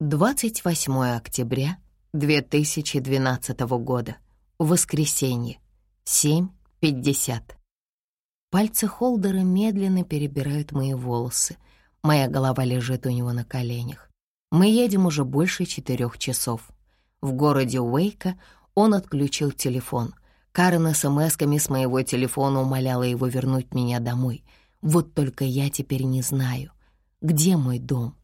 28 октября 2012 года. Воскресенье. 7.50. Пальцы Холдера медленно перебирают мои волосы. Моя голова лежит у него на коленях. Мы едем уже больше четырех часов. В городе Уэйка он отключил телефон. Карен смс-ками с моего телефона умоляла его вернуть меня домой. Вот только я теперь не знаю, где мой дом.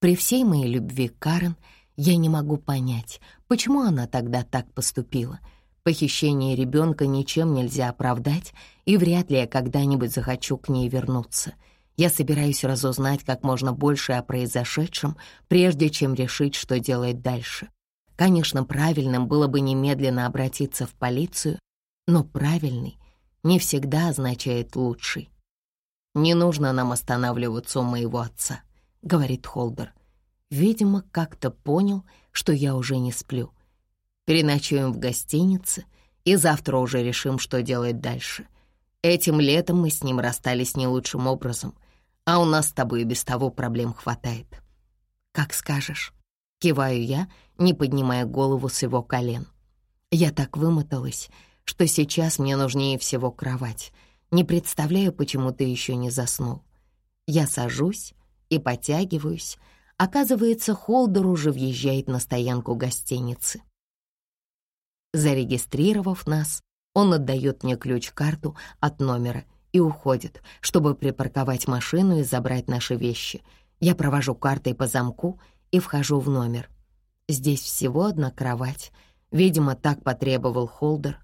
При всей моей любви к Карен я не могу понять, почему она тогда так поступила. Похищение ребенка ничем нельзя оправдать, и вряд ли я когда-нибудь захочу к ней вернуться. Я собираюсь разузнать как можно больше о произошедшем, прежде чем решить, что делать дальше. Конечно, правильным было бы немедленно обратиться в полицию, но правильный не всегда означает лучший. «Не нужно нам останавливаться у моего отца», — говорит Холдер. Видимо, как-то понял, что я уже не сплю. Переночуем в гостинице и завтра уже решим, что делать дальше. Этим летом мы с ним расстались не лучшим образом, а у нас с тобой и без того проблем хватает. Как скажешь. Киваю я, не поднимая голову с его колен. Я так вымоталась, что сейчас мне нужнее всего кровать. Не представляю, почему ты еще не заснул. Я сажусь и потягиваюсь, Оказывается, Холдер уже въезжает на стоянку гостиницы. Зарегистрировав нас, он отдает мне ключ-карту от номера и уходит, чтобы припарковать машину и забрать наши вещи. Я провожу картой по замку и вхожу в номер. Здесь всего одна кровать. Видимо, так потребовал Холдер.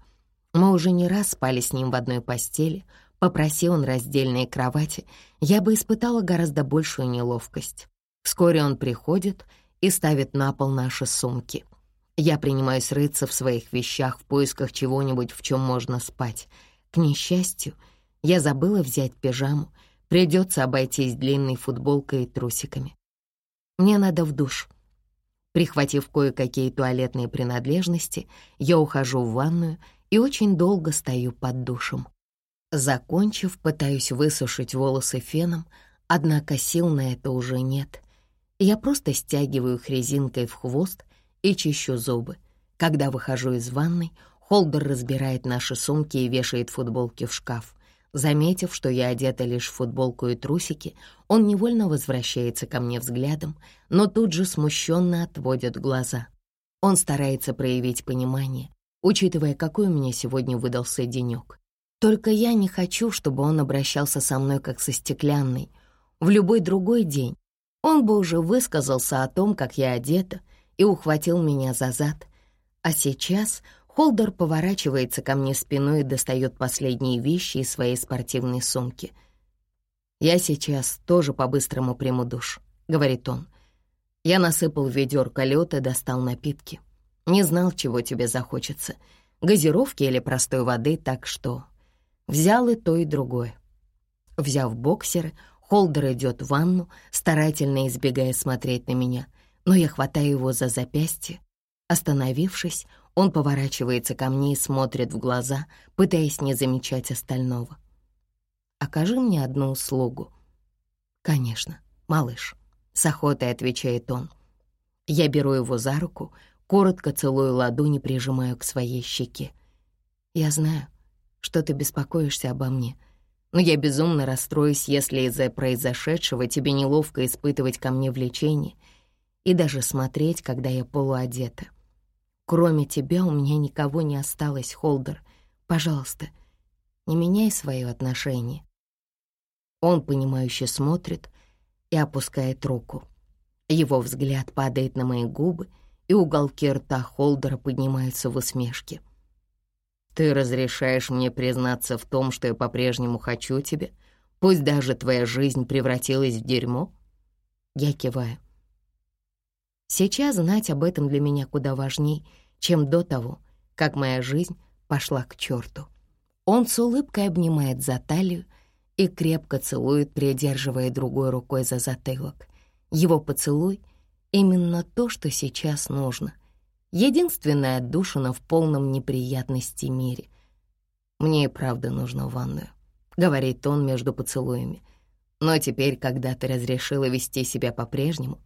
Мы уже не раз спали с ним в одной постели. Попроси он раздельные кровати, я бы испытала гораздо большую неловкость. Вскоре он приходит и ставит на пол наши сумки. Я принимаюсь рыться в своих вещах в поисках чего-нибудь, в чем можно спать. К несчастью, я забыла взять пижаму, придется обойтись длинной футболкой и трусиками. Мне надо в душ. Прихватив кое-какие туалетные принадлежности, я ухожу в ванную и очень долго стою под душем. Закончив, пытаюсь высушить волосы феном, однако сил на это уже нет. Я просто стягиваю их резинкой в хвост и чищу зубы. Когда выхожу из ванной, Холдер разбирает наши сумки и вешает футболки в шкаф. Заметив, что я одета лишь в футболку и трусики, он невольно возвращается ко мне взглядом, но тут же смущенно отводит глаза. Он старается проявить понимание, учитывая, какой у меня сегодня выдался денек. Только я не хочу, чтобы он обращался со мной как со стеклянной. В любой другой день он бы уже высказался о том, как я одета, и ухватил меня за зад. А сейчас Холдер поворачивается ко мне спиной и достает последние вещи из своей спортивной сумки. «Я сейчас тоже по-быстрому приму душ», — говорит он. Я насыпал в ведерко лёд и достал напитки. Не знал, чего тебе захочется, газировки или простой воды, так что взял и то, и другое. Взяв боксеры, Холдер идет в ванну, старательно избегая смотреть на меня, но я хватаю его за запястье. Остановившись, он поворачивается ко мне и смотрит в глаза, пытаясь не замечать остального. «Окажи мне одну услугу». «Конечно, малыш», — с охотой отвечает он. Я беру его за руку, коротко целую ладони, прижимаю к своей щеке. «Я знаю, что ты беспокоишься обо мне», но я безумно расстроюсь, если из-за произошедшего тебе неловко испытывать ко мне влечение и даже смотреть, когда я полуодета. Кроме тебя у меня никого не осталось, Холдер. Пожалуйста, не меняй свое отношение. Он, понимающе смотрит и опускает руку. Его взгляд падает на мои губы, и уголки рта Холдера поднимаются в усмешке. Ты разрешаешь мне признаться в том, что я по-прежнему хочу тебя, пусть даже твоя жизнь превратилась в дерьмо?» Я киваю. Сейчас знать об этом для меня куда важней, чем до того, как моя жизнь пошла к черту. Он с улыбкой обнимает за талию и крепко целует, придерживая другой рукой за затылок. Его поцелуй — именно то, что сейчас нужно — Единственная отдушина в полном неприятности мире. «Мне и правда нужно ванную», — говорит он между поцелуями. «Но теперь, когда ты разрешила вести себя по-прежнему...»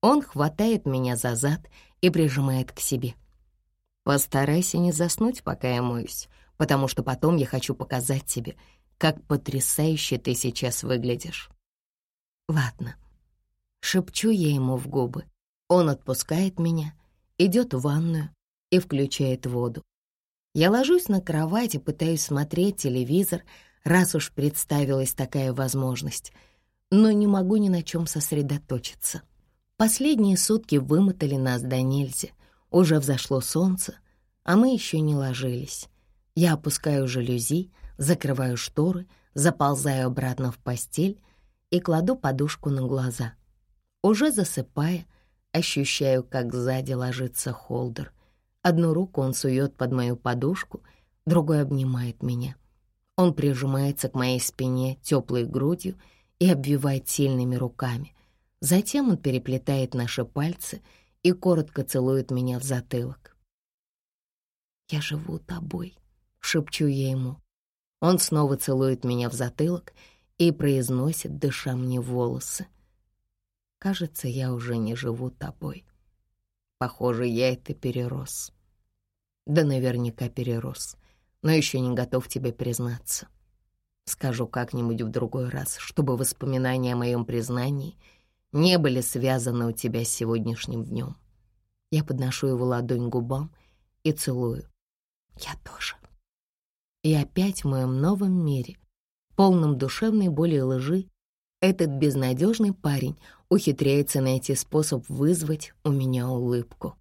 Он хватает меня за зад и прижимает к себе. Постарайся не заснуть, пока я моюсь, потому что потом я хочу показать тебе, как потрясающе ты сейчас выглядишь. Ладно. Шепчу я ему в губы. Он отпускает меня, идет в ванную и включает воду. Я ложусь на кровать и пытаюсь смотреть телевизор, раз уж представилась такая возможность, но не могу ни на чем сосредоточиться. Последние сутки вымотали нас до нельзя. Уже взошло солнце, а мы еще не ложились. Я опускаю жалюзи, закрываю шторы, заползаю обратно в постель и кладу подушку на глаза. Уже засыпая, ощущаю, как сзади ложится холдер. Одну руку он сует под мою подушку, другой обнимает меня. Он прижимается к моей спине теплой грудью и обвивает сильными руками. Затем он переплетает наши пальцы и коротко целует меня в затылок. «Я живу тобой», — шепчу я ему. Он снова целует меня в затылок и произносит, дыша мне волосы. «Кажется, я уже не живу тобой. Похоже, я это перерос». «Да наверняка перерос, но еще не готов тебе признаться. Скажу как-нибудь в другой раз, чтобы воспоминания о моем признании не были связаны у тебя с сегодняшним днем. Я подношу его ладонь губам и целую. Я тоже. И опять в моем новом мире, полном душевной боли и лжи, этот безнадежный парень ухитряется найти способ вызвать у меня улыбку.